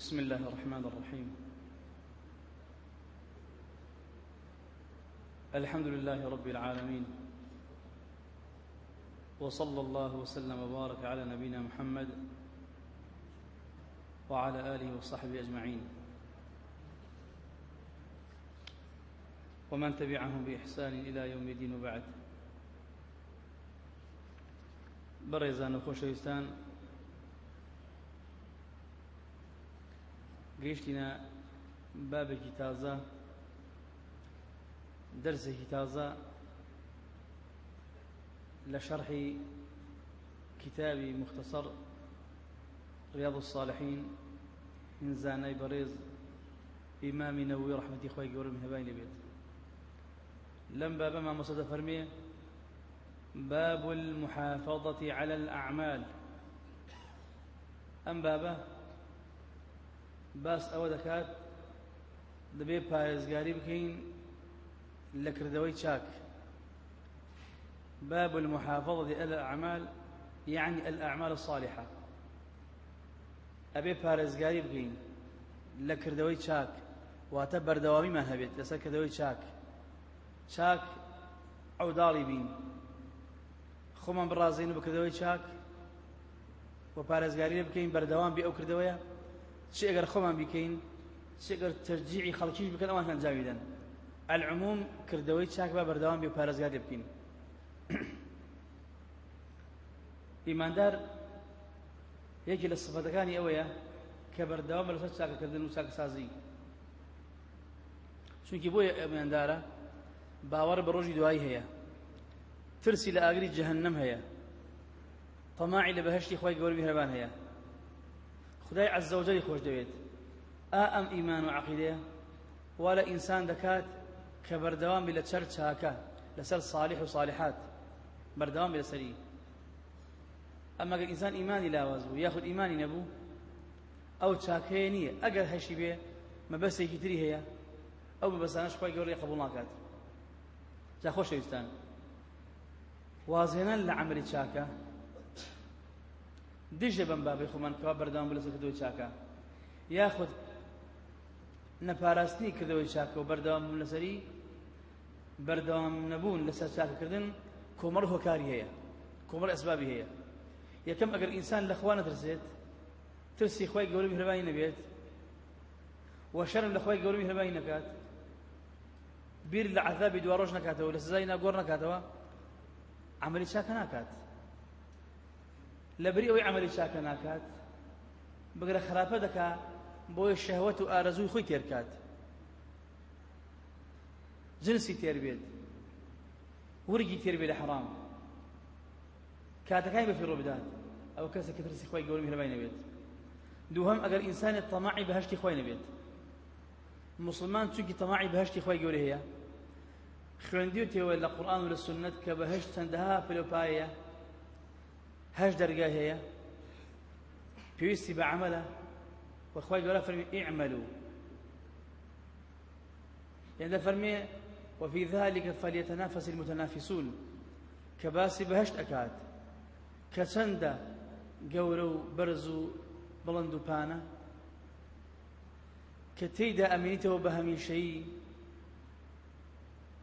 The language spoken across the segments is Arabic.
بسم الله الرحمن الرحيم. الحمد لله رب العالمين. وصلى الله وسلم وبارك على نبينا محمد وعلى آله وصحبه أجمعين. ومن تبعهم بإحسان إلى يوم الدين وبعد. برزان وخوشويستان. گەیشتینە بابێکی تازە دەرسێکی تازە لە شەرحی کتابی مختصر رياض الصالحين من زانای بەڕێز ئیمامی نەووی ڕحمەتی خۆی گەورە مهرەبانی لەبێت. لەم بابە مامۆسەدە فەرمێ باب المحافظة على الأعمال ئەم بابە باس ئەوە دەکات دەبێ پارێزگاری بکەین لە کردەوەی چاک. باب المحافظة على الأعمال يعني الأعمال الصالحة. أبي بکەین لە کردەوەی چاک. واتە بەردەوامیمان هەبێت لەسەر کردەوەی چاک. چاک ئەو داڵی بین. خۆمان بڕازین بکردەوەی چاک و پارێزگاری بکەین بەردەوام بێ ئەو کردەوەیە. چی ئەگەر خۆمان بیکەین چی ئەگەر تەرجیعی خەڵکیش بکەن ئەوان هەنجاویدەن العموم کردەوەی چاک با بەردەوام بێ پارێزگار بکەین. ئیماندار یەکی لە سفەتەکانی ئەوەیە کە بەردەوام لەسەر چاکەکردن و چاکەسازی چونکی بۆیە ئەمێندارە باوەڕ بە ڕۆژی دوایی هەیە. ترسی لە ئاگری جەهەنەم هەیە. تەماعی لە بەهشتی خۆی گەوەر میهرەبان هەیە. خدای عز وجل خۆش دەوێت. ئا ئەم ئیمان و عقیدەیە؟ وا لە ئینسان دەکات کە بەردەوام بێ لە چەر چاکە لەسەر صالح و صالحات بەردەوام بێ لەسەری. ئەمە گەر ئینسان ئیمانی لاواز بوو یاخود ئیمانی نەبوو ئەو چاکەیە نییە. ئەگەر هەشی بێ مەبەستێکی تری هەیە ئەو بەبەسانەش خۆی گەوڕی قبول ناکات. جا خۆشەویستان وازێنان لە عملی چاکە دژە بەم بابی خۆمان کەوا بەردەوام بە لەسەر کردەوەی چاکە. یاخود نەپاراستنی کردەوەی چاکە و بەردەوام لەسەری بەردەوام نەبوون لەسەر چاکەکردن کۆمەڵ هۆکاری هەیە کۆمەڵ ئەسبابی هەیە. یەکەم ئەگەر ئینسان لە خوا نەترسێت ترسی خۆی گەورە میهرەبانی نەبێت و شەرم لە خۆی گەورە میهرەبانی نەکات بیر لە عذابی دوا ڕۆژ نکاتەوە لە سزای ناگۆڕ نکاتەوە عملی چاکە ناکات. لەبری ئەوەی عملی چاکە ناکات بگرە خراپە دەکا بۆی شەهوەت و ئارەزووی خۆی تێرکات جنسی تێر بێت ورگی تێر بێت لە حەرام کاتەکانی بەفی ڕۆ بدات ئەو کەسێک کە ترسی خۆی گەورە میهرەبانی نەبێت دووهەم ئەگەر ئینسانێت تەماعی بەهشتی خۆی نەبێت مسلمان چونکی تەماعی بەهشتی خۆی گەورە هەیە خوێندی و تێوە لە قورآن و لە سنت کە بەهشت چەندەها پلۆپایە هەش دەرگای هەیە؟ پێویستی بە عملە؟ وخوای گەورە فەرمی ئیعملوا يعني فرمي وفي ذلك فليتنافس المتنافسون كباسي بهشت أكاد كسند قورو برزو بلندو بانا كتيدا أمينته بهمي شيء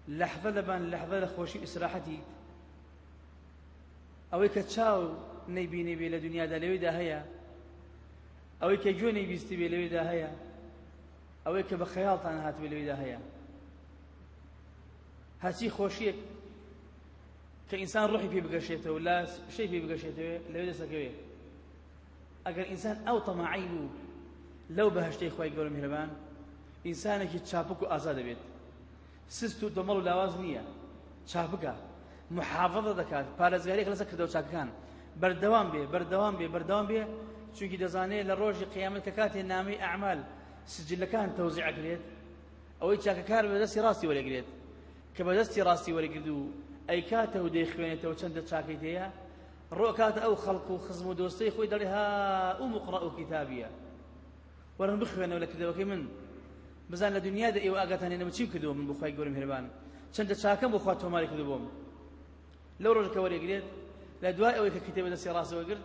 لحظة لبان لحظة لخوشي إسراحتي ئەوەی کە چاو نەیبینی بێ لە دنیادا لەوێدا هەیە ئەوەی کە گوێ نەیبیستی بێ لەوێدا هەیە ئەوەی کە بە خەیاڵتان هات بێ لەوێدا هەیە. هەچی خۆشیەک کە ئینسان ڕۆحی پێ بگەشێتەوە لا شەی پێ بگەشێتەوە لەوێ دەسەکەوێ ئەگەر ئینسان ئەو تەماعی بوو لەو بەهشتەی خۆی گەورە میهرەبان ئینسانێکی چاپک و ئازا دەبێت سست و دۆمەڵ و لاواز نییە. چاپکە. محافظە دەکات پارێزگاریەک لەسەر کردەوە چاکەکان. بەردەوام بێ بەردەوام بێ بەردەوام بێ. چونکی دەزانێت لە ڕۆژی قیامەت کە کاتێ نامی ئەعمال سجلەکان تەوزیعەکرێت ئەوەی چاکەکار بەدەستی ڕاستی وەرەگرێت. کە بەدەستی ڕاستی وەرەگرد و ئەی کاتە و دەیخوێنێتەوە چەندە چاکەی تەیە ڕۆکاتە ئەو خەڵق و خزم و دۆستەی خۆی دەڵێ ها ئەو مقڕە و کتابیە. وەرن بخوێنەوە لە کردەوەکەی من. بزان لە دنیادا ئێوە ئاگاتانێنەوە چیم کردەوە من بخوای گەورم هێربان. چەندە چاکەم بۆ خوا تۆماری کردو بۆم لەو ڕۆژەکە وەرەگرێت لە دوای ئەوەی کە کتێبە دەستی ڕاستەوە گرت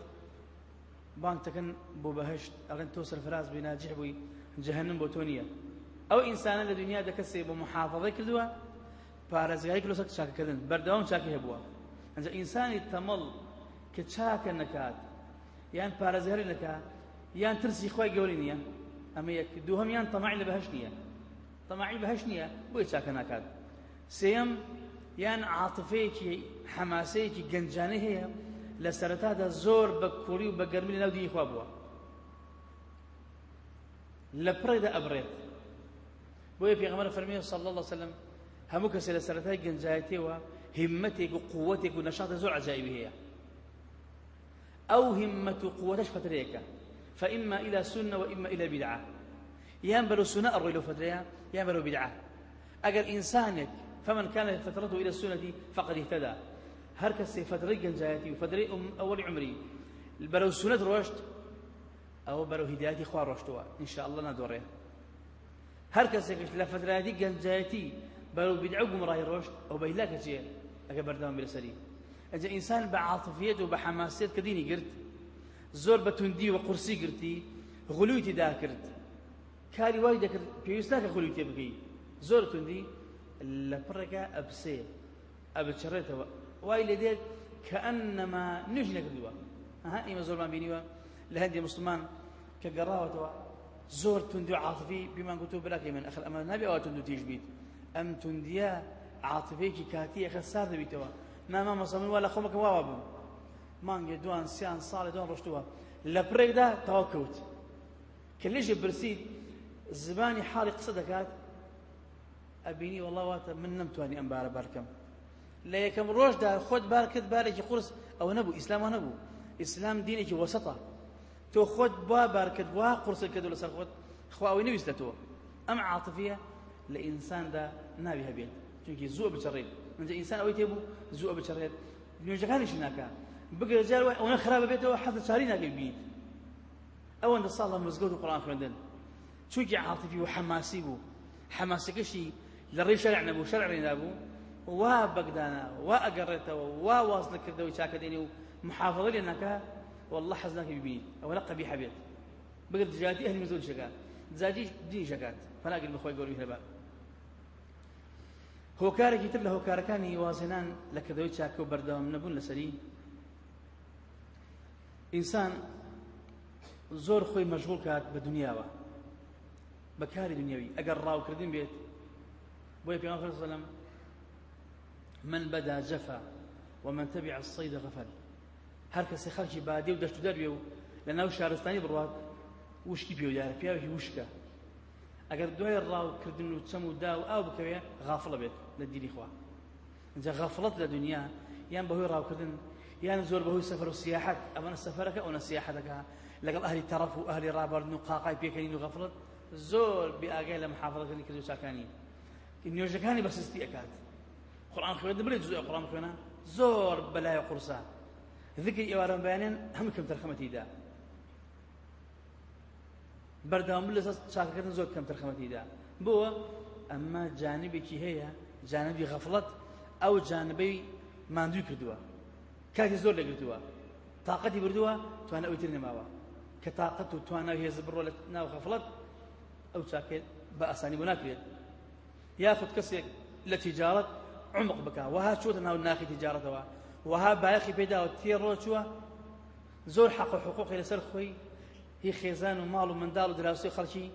بانگ دەکەن بۆ بەهشت ئەڵێن تۆ سەرفراز بووی ناجح بووی جەهەنم بۆ تۆ نییە ئەو ئینسانە لە دنیا دەکەسێ بۆ محافظەی کردووە پارێزگاری لەسەر چاکەکردن بەردەوام چاکی هەبووە ئەنجا ئینسانی تەمەڵ کە چاکە نەکات یان پارێزگاری نەکات یان ترسی خۆی گەوری نییە ئەمە یەک دووهەم یان تەماعی لە بەهشت نییە تەماعی بەهشت نییە بۆی چاکە ناکات یان عاتفەیەکی حەماسەیەکی گەنجانە هەیە لە سەرەتادا زۆر بە کوڕی و بە گەرمی لەناو دینی خوا بووە. لە پڕێدا ئەبڕێت بۆیە پێغەمبەر فەرمیێ صلی الله وسلم هەموو کەسێ لە سەرەتای گەنجایەتەوە هیممەتێک و قووەتێک و نەشاتە زۆر عجایبی هەیە. ئەو هیممەت و قووەتەش فترەیەکە فإما إلى سنة وإما إلى بدعة يان بلو سنة أروي لو فتريا يان بلو بدعة أجر إنسانك فمن كان فترته إلى السنة فقد اهتدى. هر كسي فترة جنجايتي وفترة أم أول عمري. رشد أو بلو هدايتي خوار رشدوا إن شاء الله ندوره هر كسي لفترة جنجايتي بلو بدعة قمراي رشد أو بيلاك شيء أجر بردام بلسري أجا إنسان بعاطفيته وبحماسيته كديني قرد زۆر بە توندی و قورسی گرتی غلوی تێدا کرد کاری وای تێ بگەی زۆر توندی ئەبچڕێتەوە وای لێ دێت کە ئەنەما نوێژ نەکردووە ئەها ئێمە زۆرمان بینیوە لە هەندێ مسلمان کە گەڕاوەتەوە زۆر توندی و عاطفی بیمان گوتو براکەی من ئەخر ئەمە نابێ ئەوە تند و تیژ بیت ئەم توندیە عاطفەیەکی کاتی ئەخە سار دەبیتەوە ماما مەسەڵمن وا لە خۆمەکە واوە بوو مانگێ دوان سیان ساڵی دوان کەوت کە لێژێ برسید زبانی حاڵی قسە دەکات ئەبینی وڵاواتە من نەمتوانی ئەم بارە بارکەم لە یەکەم ڕۆژدا خۆت بار کرد بارێکی قورس ئەوە نەبوو ئیسلامە نەبوو ئیسلام دینێکی وەسەتە تۆ خۆت با بار کرد وا قورسە کردو لەسەر خۆت خواوی نویستە تۆ ئەم عاتفیە لە ئینساندا ناوی هەبێت چونکی زووە بچڕێت ئەنجا ئینسان ئەوەی تێبوو زووە بچڕێت نوێژەکانیش ناکات بگرە جار وای ئەوە خراپە بێتەوە حەزە چاری ناکەی بیت ئەوەندە ساڵە مزگەوت و قڕان خوێندن چونکی عاطفی و حەماسی بوو حەماسەکەشی شەرع نەبوو شەرع ڕێ نابوو وا بەگدانە وا ئەگەڕێتەوە وا واز لەکردەوەی چاکە دێنێ و محافظە لێ ناکە والله حەز ناکەی ببینیت ئەوە لە قەبیحە بێت. بگرە دژاتی ئەهلی مزگەوت شەکات. دزاتی دینی شەکات. فەناگیر بەخۆی گەوری هەبە هۆکارێکی تر لە هۆکارەکانی وازێنان لە کردەوەی چاکە و بەردەوام نەبوون لەسەری. ئینسان زۆر خۆی مەشغول کات بە دنیاوە. بە کاری دنیاوی. ئەگەر ڕاوکردن بێت بۆیە پێغەمبەر سەلەم من بدا جفا ومن تبع الصيد غفل. هەر کەسێ خەڵکی بادێ و دەشت و دەروێ و لە ناو شارستانی بڕوات وشکی پێ دیارە پیاوێکی وشکە ئەگەر دوای ڕاوکردن و چەم و دا و ئاو بکەوێ غافڵە بێت لە دیری خوا. اینجا غافڵەت لە دنیا یان بەهۆی ڕاوکردن یان زۆر بەهۆی سەفەر و سیاحەت ئەمەە سەفەرەکە ئەوە سیاحەتەکە لەگەڵ ئەهلی تەڕەف و ئەهلی ڕابردن و قاقای و غەفڵت زۆر بێئاگای لە محافظەکردنی کردو چاکانی. نوێژەکانی بەسستی ئەکات. قورآن خوێندن بڵێ جزء قورآن خوێنە. زۆر بەلای قورسە. ذکری ئێوارە بەیانێن هەموو کەم تەرخەمەتیدا بەردەوام لە چاکەکردن زۆر کەم تەرخەمەتیدا بۆە ئەمە جانبێکی هەیە جانبی غەفڵەت ئەو جانبەی ماندووی کردووە. کاتی زۆر لەگرتووە تااقەتی بردووە توانە ئەوتر نەماوە. کە تااقەت و توانە هێز بڕۆ لە ناو غەفڵەت ئەو چاکێت بە ئاسانی بۆ ناکرێت. کەسێک لە تیجارەت عمق بکە وها چۆتە ناو ناخی تیجارەتەوە وها بایەخی پێداوە تێڕۆ چووە زۆر حەق و حقوقی لەسەر خۆی هی خێزان و ماڵ و منداڵ و دراوسی خەڵکی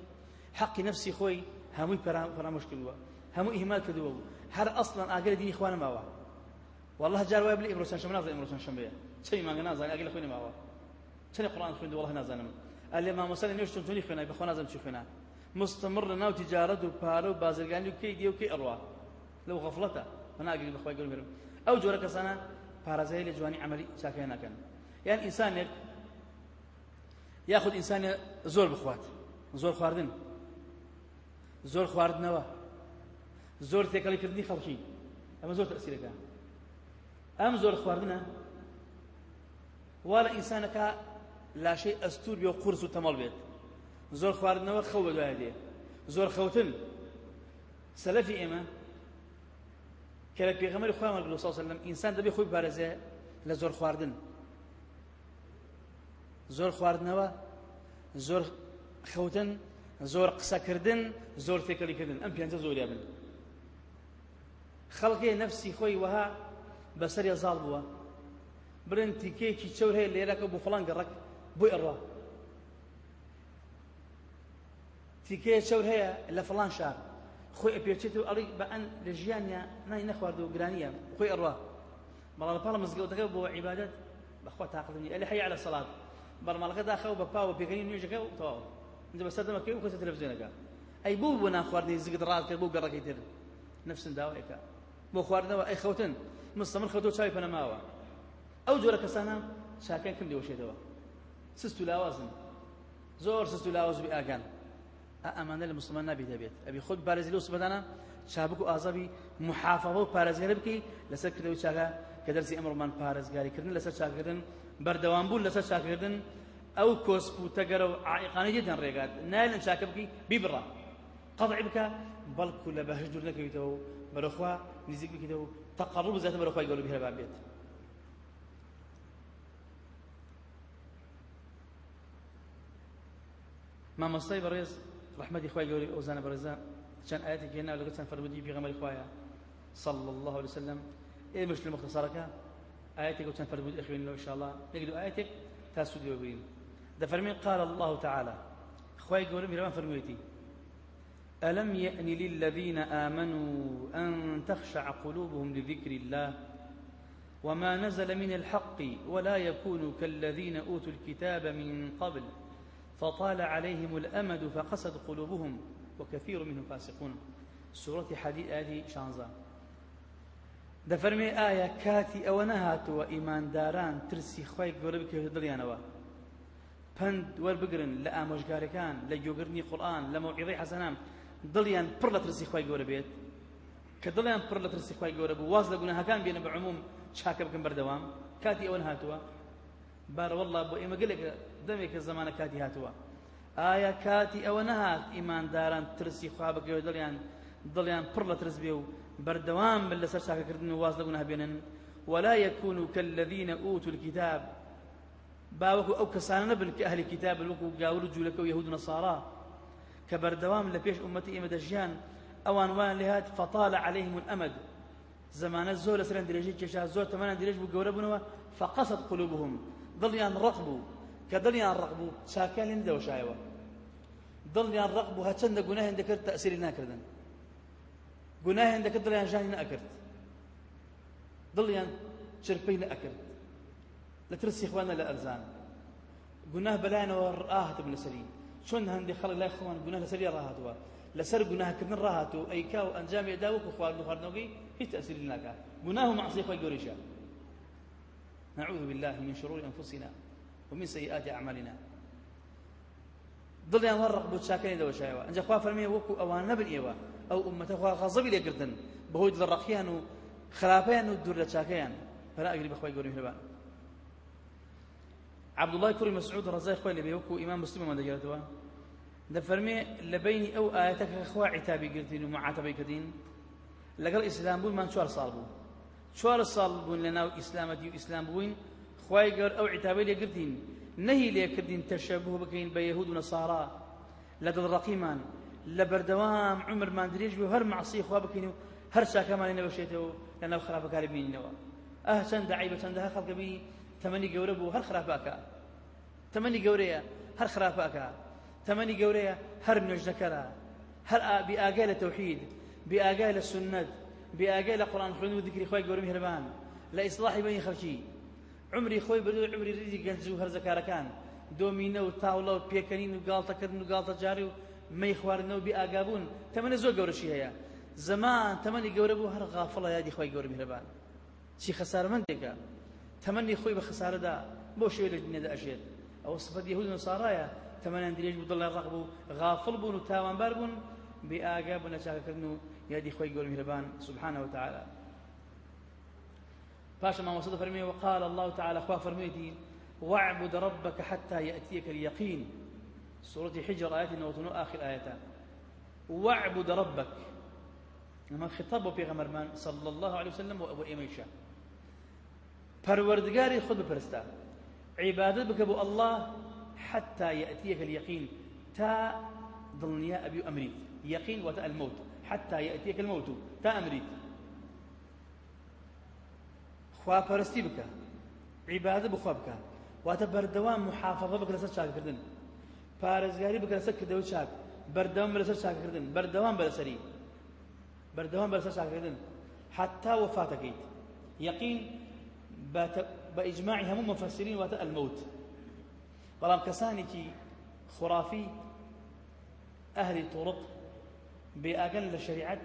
حەقی نفسی خۆی هەمووی پەرامۆش کردووە هەموو ئیهمال کردووە بوو هەر ئەسڵەن ئاگەری دینی خوا نەماوە والله جار وای بلی ئیمڕۆ چەندشەمە نازانم ئیمڕۆ چەندشەمەیە چەی مانگە نازانم ئاگەری لە خۆی نەماوە چەندی قورآن خوێندە والله مامۆستا لە نوێش چۆنی خوێنای بەخوا نازانم چی خوێنا مستمر لە ناو تجارەت و پارە و بازرگانی و کەی دی و کەی ئەڕوا لەو غەفڵەتە هەناگری بەخوای گەورە بێرم ئەو جۆرە کەسانە پارازایی لە جوانی عملی چاکیان ناکەن یان ئینسانێک یاخود ئینسانێ زۆر بخوات زۆر خواردن. زۆر خواردنەوە زۆر تێکەڵیکردنی خەڵکی ئەمە زۆر تەسیرەکە ئەم زۆر خواردنە وا لە ئینسانەکە لاشەی ئەستور بێ و قورس و تەمەڵ بێت زۆر خواردنەوە خەو بە دوایە دێ. زۆر خەوتن. سەلەفی ئێمە کە لە پێغەمەری خۆیان وەرگرت صلی الله علیه و سلم ئینسان دەبێ خۆی پارێزێ لە زۆر خواردن. زۆر خواردنەوە زۆر خەوتن زۆر قسەکردن زۆر تێکەڵیکردن ئەم پێنجە زۆریا بن. خەڵکێ نەفسی خۆی وەها بەسەری زاڵ بووە. برن تیکێکی چەور هەیە لێرەکە بۆ فڵان گەڕک بۆی ئەڕوا. تیکەیە چەور هەیە لە فڵان شار. خۆی ئەپێچێت و ئەڵی بە ئەن لە ژیانیا نای نەخوارد و گرانیە. خۆی ئەڕوا. بەڵام لە پاڵە مزگەوتەکە بۆ عیبادەت بەخوا تاقلنی. ئەلی حەی على سەڵات بەرماڵەکە داخەو بە پاوە پێکەنی نوێژەکە و تەواو. اینجا بەسەر دەمەکەی و خۆسە تەلەڤیزیۆنەکە ئەی بوو بۆ ناخواردنی زگت ڕات کرد بۆ گەڕەکەی تر. نفسن داوایەکە. بۆ خواردنەوە ئەی خەوتن مستەمر خەوتە و چاوی پەنەماوە. ئەو جۆرە کەسانە چاکیان کەم دێوەشێتەوە. سست و لاوازن. زۆر سست و لاواز بی ئاگان. ئەمانە لە مسلمان نابێت دەبێت ئەبی خۆت پارێزی لەو سبەدانە چابک و ئازابی محافەوە و پارێزگەرە بکەی لەسەر کردەوەی چاکە کە دەرسی ئەمڕمان پارێزگاریکردن لەسەر چاکردن بەردەوام بوون لەسەر چاکردن ئەو کۆسپوتەگەرە و عائقانەی دێتان ڕێگات نایە لەم چاکە بکەی بیبڕە قەضعی بکە بەڵکو لە بەهشت دوور نەکەویتەوە بەرەخوا نزیک بکەیتەوە تەقەڕب بزاتە بەرەخوای گەورە بهێرەبان بێت مامۆستای ڕحمەتی خوای گەوری ئەوزانە بەڕێزە چەند ئاەتی گێنا لەگەڵ چەند فەرمودی پێغەمبەری خوایە صلى الله عليه وسلم. ئێمەش لە مختصرەکە ئاەتێک و چەند فەرمودی ئەخوێنەوە ئینشاءالله یەک دوو ئاەتێک تا سوودی وەبگرین دەفەرمێن قال الله تعالى. خوای گەورە میرەوان فەرموویەتی ألم يأن للذين آمنوا أن تخشع قلوبهم لذكر الله؟ وما نزل من الحق ولا يكونوا كالذين أوتوا الكتاب من قبل. فطال عليهم الأمد فقست قلوبهم وكثير منهم فاسقون. سورة حديث آدي شانزا دەفەرمێ ئایا کاتی ئەوە نەهاتووە ئیمانداران ترسی خی گەورە بکەوێت دڵیانەوە پند وەربگرن لە ئامۆژگارەکان لە گوێگرنی قورآن لە مەوعیڕی حەسەنام دڵیان پڕ لە ترسی خی گەورە بێت کە دڵیان پڕ لە ترسی خی گەورە بوو واز لە گوناهەکان بێنە بە عموم چاکە بکەن بەردەوام کاتی ئەوە هاتووە دەمێکە زمانە کاتی هاتووە. ئایا کاتی ئەوە نەهات ئیمانداران ترسی خوا بکەوێت دڵیان دڵیان پڕ لە ترس بێ و بەردەوام بن لەسەر چاکەکردن و واز لە گوناه بێنن ولا يكونوا كالذين أوتوا الكتاب. باوەکو ئەو کەسانە نەبن کە ئەهلی کتاب وەکو گاور جوولەکە و یەهود و نەسارا. کە بەردەوام لە ئێمە دەژیان ئەوان وان فطال عليهم الأمد. زمانە زۆر لەسەر درێژی کێشا زۆر تەمەنان درێژ بوو فقست قلوبهم. دڵیان بوو. کە دڵیان ڕق بوو چاکیان لێ نەدەوەشایەوە دڵیان ڕق بوو هەچەندە گوناهیان دەکرد تەئسیری ناکردن گوناهیان دەکرد دڵیان ژانی نەئەکرد دڵیان چرپەی نەئەکرد لە ترسی خوانە لە ئەرزان گوناه بەلایەنەوە ڕاهاتم لەسەری چۆن هەندێک خەڵک لای خۆوان گوناه لەسەری ڕاهاتوە لەسەر گوناهکردن ڕاهاتوو ئەیکا و ئەنجامی ئەدا وەکو خواردن و خواردنەوەی هیچ تەئسیری ناکات گوناه و معصیە خۆی گەورەیشە نعوذ بالله من شرور أنفسنا. ومن سيئات أعمالنا. دڵیان وەڕق بوو چاکەی دەوەشایەوە ئەنجە خوا فەرمێ وەکو ئەوان نەبن ئێوە ئەو ئومەتە خوا غەزەبی لێکردن بەهۆی دڵڕەقیان و خراپەیان و دوور لە چاکەیان فەلا ئەگری بەخوای گەوری هێبان عبد الله كوري مسعود رضي خوي لبي وكو إمام مسلم ما دجرتوا دفرمي لبين أو آياتك خوا عتابي قلتين ومعاتبي كدين لقال إسلام بوين ما شوار صال بو شوار صال بوين لنا إسلام ديو إسلام بوين خواي قال أو عتابي لي قلتين نهي لي كردين تشابه بكين بيهود ونصارى لدى الرقيمان لبردوام عمر ما ندريش بو هر معصي خوا بكين هر شاكا ما لنا وشيته لنا خرافة كاربين نوا أه چند عيبة چند ها خلق بي تمني قوربو هر خرافة كا تەمەنی گەورەیە هەر خراپەکە تەمەنی گەورەیە هەر نوێژەکەرە هەر بئاگای لە تەوحید بئاگای لە سنت بئاگای لە قورآن خوێن و ذکری خۆی گەورە میهرەبان لە عمری خۆی بردو عمری ریزی گەنج و هەرزەکارەکان. دۆمینە و تاوڵە و پێکەنین و گاڵتەکردن و گاڵتە جاری و مەی خواردنەوە بی ئاگابوون تەمەنە زۆر گەورەشی هەیە. زمان تەمەنی گەورە بوو هەر غافڵە یادی خۆی گەورە میهرەبان. چی خەسارمەندێکە؟ تەمەنی خۆی بە خسارەدا بۆ شوێ لە دنیادا ئەژێت. ئەوە سفەت یهود و نسارایە تەمەنیان درێژ بوو دڵیان ڕق بوو غافڵ بوون و تاوانبار بوون. بێ ئاگا بوون لە چاکەکردن و یادی خۆی گەورە میهرەبان. سبحانه وتعالى باشا ما وصل فرمي وقال الله تعالى خوا فرميتي واعبد ربك حتى يأتيك اليقين. سورة حجر آيات نوتنو آخر آياتان واعبد ربك. لما خطاب في غمرمان صلى الله عليه وسلم وأبو إيميشا پروردگاری خود بپرستا. عبادت بك بو الله حتى يأتيك اليقين. تا ضلنيا أبي أمريت يقين وتا الموت. حتى يأتيك الموت. تا أمريت خوا پرستی بکە. عیبادە بخوا بکە. واتە بەردەوام محافظە بکە لەسەر چاکردن. پارێزگاری بکە لەسەر کردەوە چاک. بەردەوام لەسەر چاکردن. بەردەوام بەرەسەری بەردەوام بەرەسەر چاکردن. حتا وفاتەکەیت. یەقین بإجماع هم مفسرين واتە الموت بەڵام کەسانێکی خرافی ئەهلی طرق بێئاگەن لە شریعەت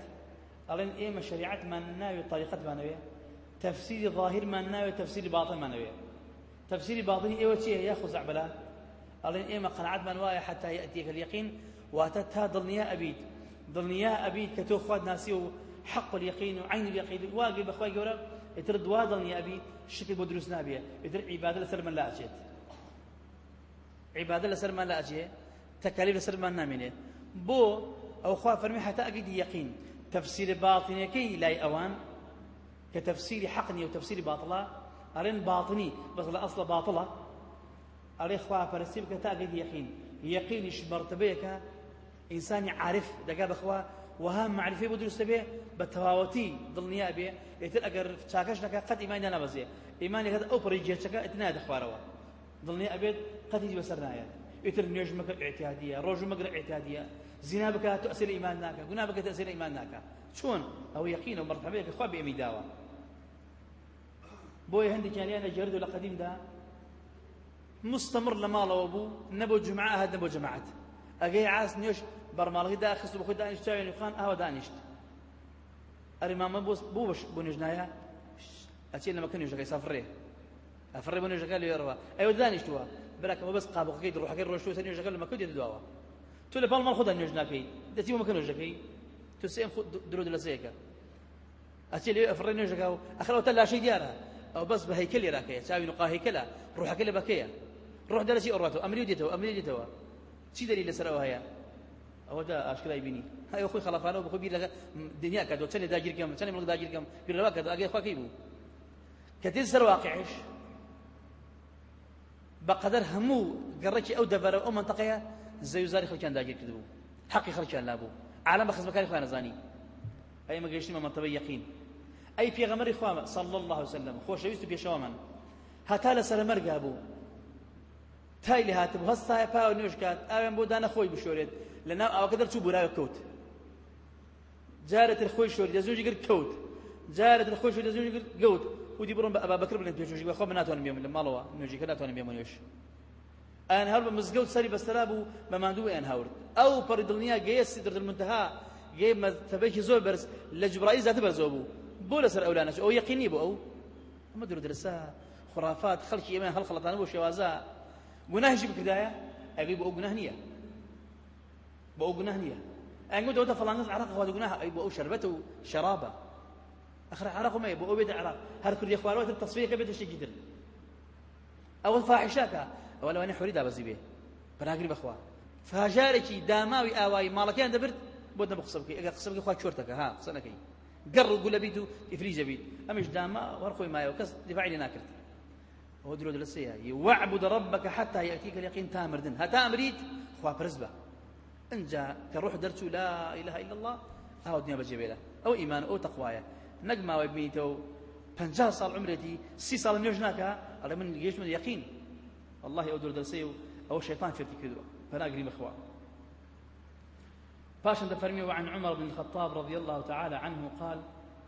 ئەڵێن ئێمە شریعەتمان ناوێت طریقەتمانەوێ تفسير ظاهر ما ناوي تفسير باطن ما ناوي. تفسير باطن إيوه شيء يا خزع بلا قال إيما قناعات من واي حتى ياتيك اليقين. واتتها ضلنيا أبيد. ضلنيا أبيد كتو خواد ناسي حق اليقين وعين اليقين. واقف أخوي قولا يترد واضلني ابي الشكل بدرس نابية. يتر عبادة لسر من لا أجيت. عبادة لسر من لا أجي تكاليف لسر من نامينه. بو أو خوا فرمي حتى اجد يقين. تفسير باطني كي لا اوان كتفسير حقني وتفسير باطلة أرين باطني بس الأصل باطلة. أرين خوا فرسيب كتاقد يقين. يقين إيش مرتبيك؟ إنسان عارف. دقا بخوا. وهم معرفة بدرس به بتواوتي ضلنيا به. يتر أجر شاكش لك قد إيماني أنا بزيه إيماني هذا أوبر يجيتك اتنادى خواروا ضلنيا أبيت قد يجي بسرنايا يتر نيوج مكر اعتيادية روج مكر اعتيادية. زنا بك تؤثر إيمان ناكا قنا بك تأثير إيمان شون؟ أو يقين ومرتبة خوا بأمي داوة. بۆیە هەندێکیانیانە جەرد و لە قەدیمدا مستمر لە ماڵەوە بوو نەبوو جمعە هات نەبوو جەماعەت ئەگەی عاس نوێش بەرماڵغی داخست بە خۆی دانیشت چاوێنی خان ئاوا دانیشت ئەریمامە بوو بەش بۆ نوێژنایە ئەچێ لەمەکە نوێژەکەی سافڕێ ئەفڕێ بۆ نوێژەکە لێرەوە ئەوە دانیشتووە بەراکەمە بەس قابقەکەی ڕۆحەکەی ڕۆشتوە سەر نوێژەکە لەمەکە دێت دواوە تۆ لە پاڵ ماڵ خۆدا نوێژ ناکەی دەچی بۆ مەکە نوێژەکەی تۆ سێم درۆ لە سەیەکە ئەچێ لێ ئەفڕێ نوێژەکە و ئەخەرەوە تە لاشەی دیارە أو بس بهيكل راكيه تساوي نقا هيكلا روح كلا بكيه روح درسي أوراتو امري ديتو امري ديتو شي دليل سروا هيا أو دا اشكال يبيني. هاي أخوي خلفانه بخو بير لك. دنيا كدو تشني داجير كم تشني ملك داجير كم. بير رواك أجي أخوك يبو. كثير سر واقعش بقدر همو قرتي أو دبر أو منطقة زي زاري خل كان داجير كدبو. حقي خل كان لابو. عالم بخز مكان اخوان زاني أي ما قيشتي ما منطبه يقين. ئەی پێغەمەری خوامە صلى الله وسلم. خۆشەویست و پێشەوە من هەتا لە سەرمەرگا بوو تای لێ هاتبوو هەستایە پاوە نوێژ کات. ئاوێن بۆ دانە خۆی بشۆرێت لە ناو ئاوەکە دەرچوو بوراوە کەوت جارێتر خۆی شۆری دەزوجی گر کەوت جارێتر خۆی شۆری دەزوجی گر گەوت ودی بڕۆم بە ئەبا بەکر بڵێن پێشوشی بەخۆ من ناتوانم بێم لە ماڵەوە نوێژیکە ناتوانم بێم نوێش ئەیان هەر بە مزگەوت سەری بەستەرا بوو بە ماندوو ئەیان هاورد. ئەو پەڕی دڵنیا گەیە سیدرة المنتهى گەی مەتەبەیەکی زۆر بەرز لە جبرائیل زیاتر بەرزەوە بوو بۆ لەسەر ئەولانەش ئەو یەقینی بۆ ئەو ئەمە درودرسا خرافات خەڵکی ئێمە هەڵخەڵەتانە بۆ شێوازە گوناهشی بکردایە ئەگەی بۆ ئەو گوناه نییە بۆ ئەو گوناه نییە دەوتە فڵان کەس عراق خوا گوناه ئەی بۆ ئەو شەربەتە و شەرابە ئەخر عراق ما بۆ ئەو بێتە عراق هەر کوردی خواروەتە تەسفیەکە بێتە شتێکی تر ئەوە فاحشاکە ئەوە لەوانەیە حوری دابەزی بێ بەناگری بەخوا فهاژارێکی داماوی ئاوایی ماڵەکەیان دەبرد بۆ دەبە قسە بکەی ئەگەر ها قسە نەکەی قر وقول بيت إفريج بيت أمش داما ورخوي ما يوكس دفاعي لنا كرت هو درود للسيا واعبد ربك حتى يأتيك اليقين تامردن هتا أمريد خوا برزبة. إن جاء كروح درتو لا إله إلا الله هاو الدنيا بجيبه أو إيمان أو تقوايا. نجمة وبميتو پنجاه سال عمرتي سي سال نيوجناك على من يجمد يقين والله ئەو دووردەرسەی و ئەو شەیطان فێتی کردووە پەناگری بەخوا باشا تفرمي وعن عمر بن الخطاب رضي الله تعالى عنه قال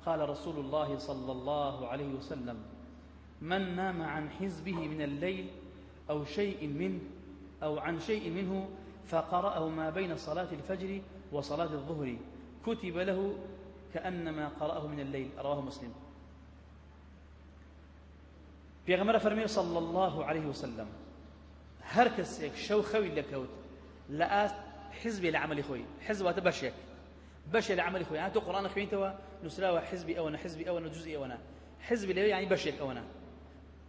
قال رسول الله صلى الله عليه وسلم من نام عن حزبه من الليل أو شيء منه أو عن شيء منه فقرأه ما بين صلاة الفجر وصلاة الظهر كتب له كأنما قرأه من الليل. رواه مسلم. پێغەمەرە فەرمێ صلى الله عليه وسلم شەو خەوی لەکەوت لە ئاست حزبی لە عملی خۆی حزباتە بەشێک بەشێ لە عملی خۆی تۆ قڕانە خوێنیتەوە نووسراوە حزبی ئەوەنە حزبی ئەوەنە جزئی ئەوەنە حزبی لەوێ ینی بەشێک ئەوەنە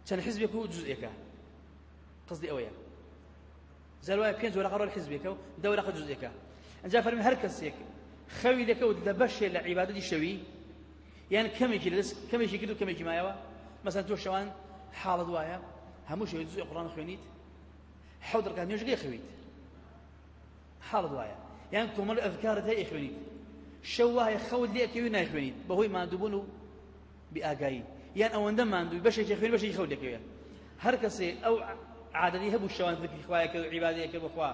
چەند حزبێک و جزئێکە قصدی ئەوەیە زەروای پێنج وەرەقە ڕۆل حزبێکە و دە وەرەقە جزئێکە ئەجا فەرمی هەر کەسێک خەوی دەکەوت لە بەشێ لە عیبادەتی شەوی یان کەمێکی لەدەست کەمێکی کرد و کەمێکی مایەوە مەسەن تۆ شەوان حاڵت وایە هەموو شەوی جزئی قڕان خوێنیت حەوت ڕکات نوێژگەی خوێیت حاڵت وایە یان کۆمەڵ ئەفکارت هەیە خوێنیت شەو وایە خەوت لێ ئەکەوی نایخوێنیت بەهۆی ماندووبوون و بئاگایی یان ئەوەندە ماندووی بەشێکی خوێن بەشێکی خەوت لەکەوێت هەر کەسێ ئەو عادەتی هەبوو شەوان ذکری خوایە کە عیبادەیەکە بخوا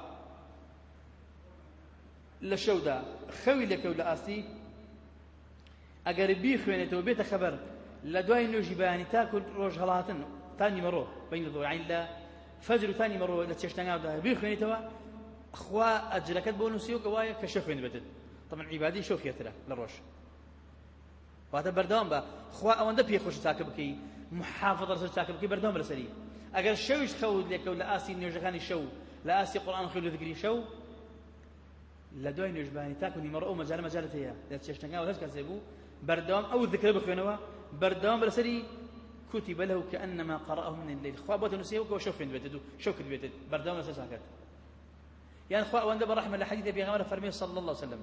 لە شەودا خەوی لەکەوت لە ئاستی ئەگەر بیخوێنێتەوە بێتە خەبەر لە دوای نوێژی بەیانی تاکو ڕۆژ هەڵاتن تا نیمەڕۆ بین دۆ عین لە فەجر و تا نیمەڕۆ لە چێشتەنگاودا بیخوێنیتەوە خوا ئەجرەکەت بۆ نووسیەوە کە وایە کە شە خوێن بێتت طبعا عیبادی شەو خێترە لە ڕۆژ واتە بەردەوام بە خوا ئەوەندە پێخۆش تاکە بکەی محافظە سەر تاکە بکەی بەردەوام لەسەری ئەگەر شەویش خەوت لێکەوت لە ئاسی نوێژەکانی شەو لە ئاسی قورآن خوێن و ذکری شەو لە دوای نوێژبانی تاکو نیمەڕۆ ئەو مەجالە مەجالت هەیە لە چێشتەنگاو هەست کەسێ بوو بەردەوام ئەو ذکرە بخوێنەوە بەردەوام بەسەری كتب له كأنما قرأه من الليل. خوا بوت نسيه وكو شوف بيتد بردام نسى ساكت يعني خوا وند برحمة الحديث بيغمر فرمي صلى الله عليه وسلم.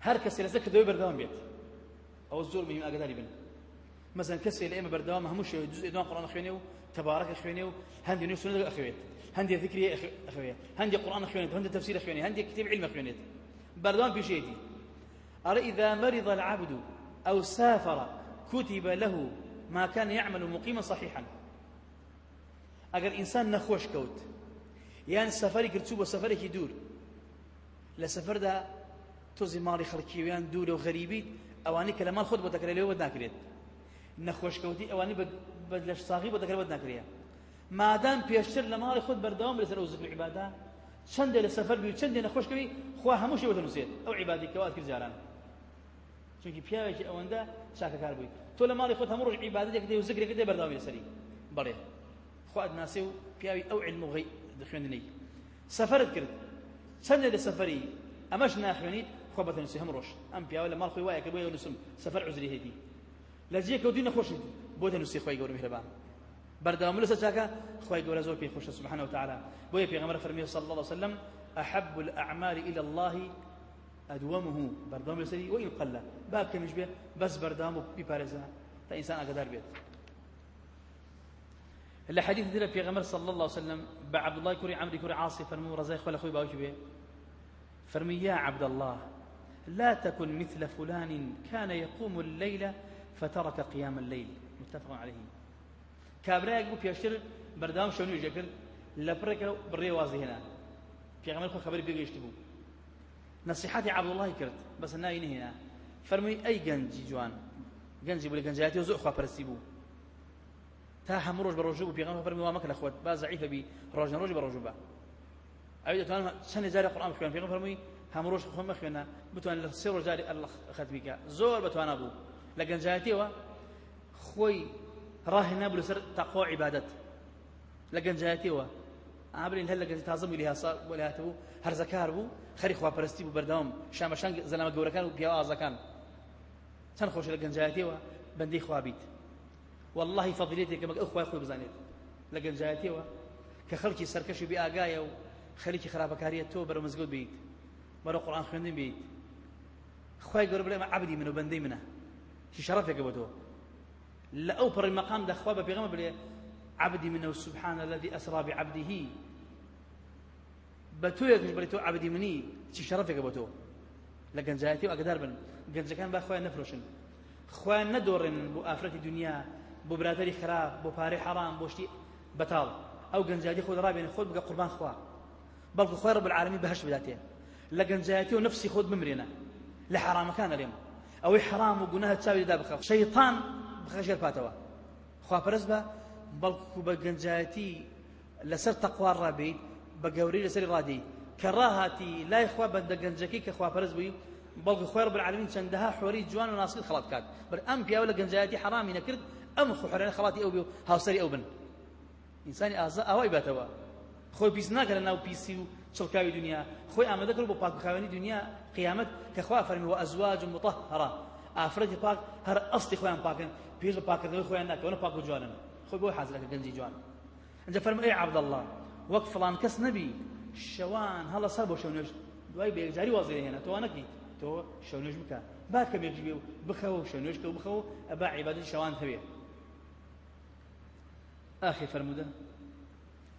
هر كسي لسك دوي بردام بيت أو الزور مهم أقدر بن. مثلا كسي لإما بردام هموش جزء دوان قرآن أخوينيو تبارك أخوينيو هندي نيو سنة أخويت هندي ذكري أخويت هندي قرآن أخوينيت هندي تفسير أخوينيت هندي كتاب علم أخوينيت بردام بشيتي أرى إذا مرض العبد أو سافر كتب له ما كان يعمل مقيما صحيحا. اگر انسان نخوش كوت يعني سفري كرتوب وسفرك يدور لسفر ده توزي مالي خلقيوان دور وغريبي أواني كلام خود بتكرر له ود ناكريت. نخوش كوتي أواني بدلش صاغي بتكرر ود ناكريا. ما دام بيشتر لمالي خود بردوام لسر وزك العبادة چند لسفر بي چند نخوش كوي خو هموش ودنسيت أو عبادي كوات كرجالان چونکی پیاوێکی ئەوەندە چاکەکار بوویت تۆ لە ماڵی خۆت هەموو ڕۆژ عیبادەتێک دێ و زگرێک دێ بەرداوی لەسەری بەڵێ خوات ناسێ و پیاوی ئەو علم و خوێندنەی سەفرت کرد. چەندێ لە سەفەری ئەمەش ناخوێنیت خۆ بەتەنووسی هەم ڕۆژ. ئەم پیاوە لە ماڵ خۆی وایە کە بۆ نووسم سەفەر عزری هێتی لە جێ کەوتی نەخۆشیت بۆ دەنووسی خۆی گەورە میهرەبان بەردەوام لەسەر چاکە خۆی گەورە زۆر پێی سبحانه وتعالى بۆیە پێغەمبەر فەرمی صلی الله عليه وسلم أحب الأعمال إلى الله أدومه. بردام بسري وإن قل. باب كمش به بس بردام ببارزة فإنسان أقدر بيت الحديث دل في غمر صلى الله عليه وسلم بعبد الله كوري عمري كوري عاصي فرمو رزاق ولا خوي باوش به فرمي يا عبد الله لا تكن مثل فلان كان يقوم الليل فترك قيام الليل. متفق عليه. كابرا يقول في أشتر بردام شنو يجكر لبرك بري وازي هنا. في غمر خبر بيجي يشتبو. نصيحتي عبد الله كرت بس نايني هنا. فرمي أي جنجي جوان؟ جنجي بولي جنجاتي وزو أخوة برسيبو تا هم روج بروجو بيغام فرمي وامك الأخوات با ضعيفة بي روجنا روج بروجو با. أيضا توان سنة زاري القرآن بخوان بيغام فرمي هم روج خم مخونا بتوان لسير زاري الله ختمك زور بتوان أبو لجنجاتي و خوي راهنا بلسر تقوى عبادت. لجنجاتي و عاملين هلا قد تعظم لها صار ولا تبو هر زكار بو خەری خواپەرستی بوو بەردەوام شامەشان زەلامە گەورەکان و پیاوە ئازەکان چەند خۆش لە گەنجایەتیەوە بەندەی خوابیت والله فەضیلێتێکە مەگە ئەو خوای خۆی بزانێت لە گەنجایەتیەوە کە خەڵکی سەرکەشی بێ ئاگایە و خەریکی خراپەکاریە تۆ بەرە مزگەوت بیت بەرە قورآن خوێندن بیت خوای گەورە بڵێ عەبدی منە و بەندەی منە هی شەرەفێکە بۆ تۆ لە ئەو پڕی مەقام دەخوا بە پێغەمە بڵێ عبدي منه سبحان الذي أسرى بعبده. بە تۆ یەکش بڵێ تۆ عبدی منی چی شەرەفێکە بۆ تۆ لە گەنجایەتی و بن. گەنجەکان با خۆیان نەفرۆشن خۆیان نەدۆڕن بۆ ئافرەتی دنیا بۆ برادری خراپ بۆ پارەی حەرام بۆ شتی بەتاڵ. ئەو گەنجاتی خۆ ڕابێنێ خۆت بگە قوربان خوا. بەڵکو خۆی ڕب العالمین بەهشت بداتێ لە گەنجایەتی و نفسی خۆت بمرێنە. لە حرامەکانە لێم ئەوەی حرام و گوناه چاوی دا بخە شەیطان بخەژێر پاتەوە. خواپەرست بە بەڵکو بە گەنجایەتی لەسەر تەقوار ڕابیت بە گەوری لەسەری ڕادی. کە ڕاهاتی لای خوا بەندە گەنجەکەی کە خواپەرست بووی بەڵکو خۆی رب العالمین چەندەها حۆری جوان و ناسیل خەڵات کات. بەر ئەم پیاوە لە گەنجایەتی حرامی نەکرد ئەم خوحرێن خەڵاتی ئەو بێ و هاوسەری ئەو بن. ئازا ئاوای باتەوە خۆی پیس ناکە لە ناو پیسی و چڵکاوی دنیا خۆی ئامادە کرد بۆ پاکبخاوێنی دنیا قیامەت کە خوا فەرمی و ئەزواج مطهرە ئافرەتی پاک هەر ئەستی خۆیان پاکن. پێش بە پاکردنەوەی خۆیان ناکەونە پاک و جوانن. خۆی بۆی حازرەکە گەنجی جوان. ئەنجە فەرمی ئەی عەبدەڵڵا وەک فڵان کەس نەبی شەوان هەڵە سەر بۆ شەونێژ دوای بێجاری وازێ هێنا تۆ نەکی تۆ شەونێژ بکە با کە بێژ بێ و بخەوە شەونێژ کە و بخەوە ئەبا عیبادەتی شەوان هەوێ ئاخی فەرمودە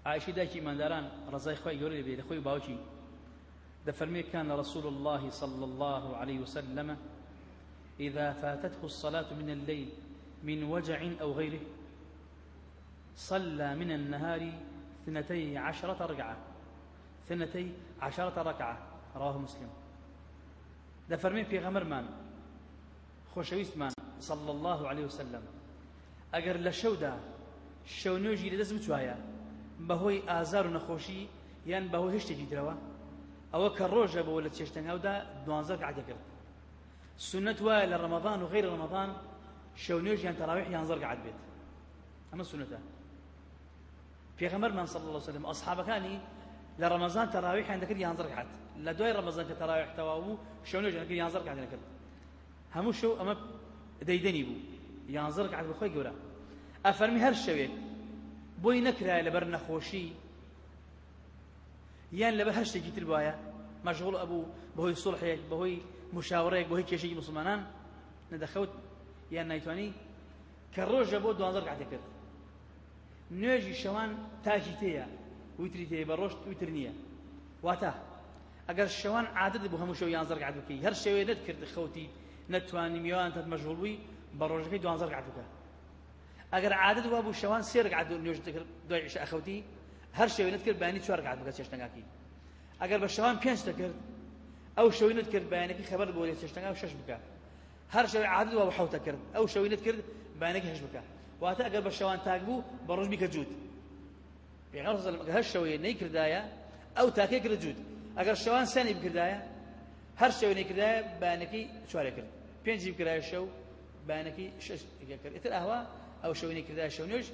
عائشة داكي من داران رزاي خوي يقول لي خوي باوشي ده فرمي كان رسول الله صلى الله عليه وسلم إذا فاتته الصلاة من الليل من وجع أو غيره صلى من النهار ثنتي عشرة ركعة. ثنتي عشرة ركعة رواه مسلم. ده فرمي في غمر مان خوشويست مان صلى الله عليه وسلم أجر لشودا شونوجي لدزم توايا بەهۆی ئازار و نەخۆشی یان بەهۆی هشتێکی درەوە. ئەوە کە ڕۆژە بەوە لە چێشتەنگاودا دوانزە قعدە کرد. سنت وایە لە ڕەمەضان و غیر ڕەمەضان شەو نوێژ یان تەراویح یان زەر قعد بێت. ئەمە سنتە. پێغەمبەرمان صلی الله عليه وسلم ئەصحابەکانی لە ڕەمەزان تەراویحیان دەکرد یان زەر قعد لە دوای ڕەمەزان کە تەراویح تەواو بوو شەو نوێژ دەکرد یان زەر قعد دەکرد. هەموو شەو ئەمە دەیدەنی بوو. یان زەر قعد بخۆی گەورە. ئەفەرمی هەر شەوێک بۆی نەکرایە لەبەر نەخۆشی. یان لەبەر هەر شتێکی تر وایە مەشغوڵ ئەبوو بەهۆی سڵحێک بەهۆی مشاوڕەیەک بەهۆی کێشێکی مسلمانان نەدەخەوت یان نایتوانی کە ڕۆژە بۆ دوانزە ڕکعتێ کرد. نوێژی شەوان تاکی تەیە ویتری تێ بە ڕۆژ ویتر نییە. واتە ئەگەر شەوان عادت بوو هەموو شەو یانزە ڕکعت بکەی هەر شەوێ نەتکرد خەوتی نەتوانی میوان تەت مەشغوڵ بووی بە ڕۆژەکەی دوانزە ڕکعت بکە. ئەگەر عادت وا بوو شەوان سێ ڕکعت نوێژ دەکرد دوای عیشا ئەخەوتی هەر شەوێنت کرد بەیانی چوار ڕکعت بکە چێشتەنگاکی. ئەگەر بە شەوان پێنج دەکرد ئەو شەوێنت کرد بەیانێکی خەبەر بۆ لێ چێشتەنگا و شەش بکە. هەر شەوێ عادت وا بە حەوتە کرد ئەو شەوێنت کرد بەیانێکی هەش بکە. واتە ئەگەر بە شەوان تاک بوو بە ڕۆژ بیکە جوود پێغەمبەر صلی الله هەر شەوێ نەیکردایە ئەو تاکەی کرد جوود ئەگەر شەوان سەنی بکردایە هەر شەوێ نەیکردایە بەیانێکی چوارێ کرد. پێنجی بکرایە شەو بەیانێکی شەش کرد. ئیتر ئەهوا ئەو شەوێنی کردای شەونێژ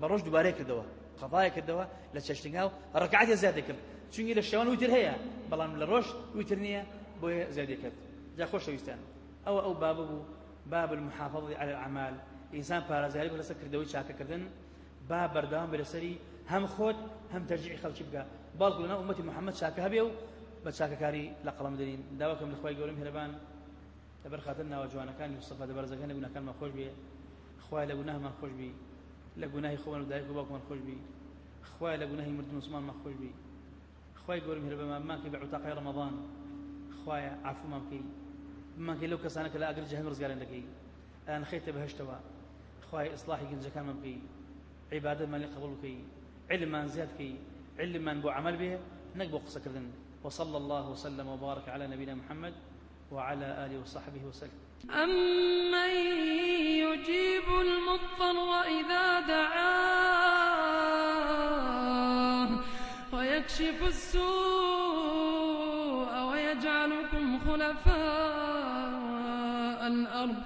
بە ڕۆژ دووبارەی کردەوە. قەضایە کردەوە لە چەشتنگا و ڕکعاتی زیادە کرد چونکی لە شەوان وتر هەیە بەڵام لە ڕۆژ وتر نییە بۆیە جا خۆشەویستان ئەوە ئەو بابە بوو باب المحافظة على الأعمال إنسان پارازاری بەلەسەر کردەوەی چاکەکردن با بەردەوام بەلەسەری هەم خۆت هەم تەرجیعی خەڵکی بکە باڵکو لەناو ئومەتی محەممەد چاکە هەبێ و بە چاکەکاری لە قەڵم دەرین داواکەم لەخوای گەورم هێرەبان. لەبەر خاتر ناوە جوانەکانی وسەفا دەبەرزەکان لە گوناکانمان خۆش بێ. خوای لە گوناهمان خۆش بی لە گوناهی خۆمان و دایک و باوکمان خۆش بی. خوای لە گوناهی مردن وسمانمان خۆش بی. خوای گەورم هێرە بەمان کە بە عوتاقی ڕەمەضان خوایە عفومان بکەی بمان کەی لەو کەسانە کە لە ئەگەر جەهەنم ڕزگاران دەکەی ئەیان خەیتە بەهشتەوە خوای ئیصلاحی گەنجەکانمان بکەی عیبادەتمان لێ قبول بکەی علممان زیاد بکەی علممان بۆ عمل بێ نەک بۆ قسەکردن وصلى الله وسلم وبارك على نبينا محمد. وعلى آله وصحبه وسلم. أمن يجيب المضطر إذا دعاه ويكشف السوء ويجعلكم خلفاء الأرض